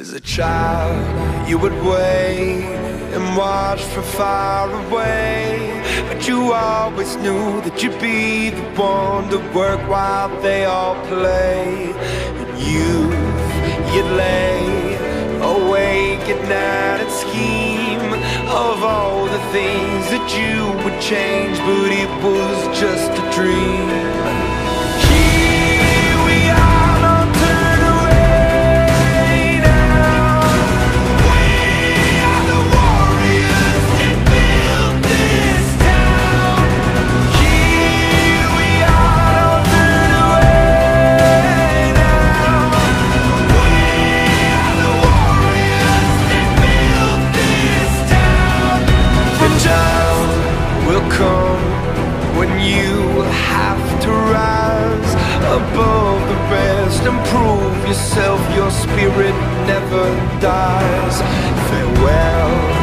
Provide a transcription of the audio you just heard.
As a child, you would wait and watch from far away. But you always knew that you'd be the one to work while they all play. And youth, you'd lay awake at night and scheme of all the things that you would change, but it was just a dream. Yourself. Your spirit never dies. Farewell,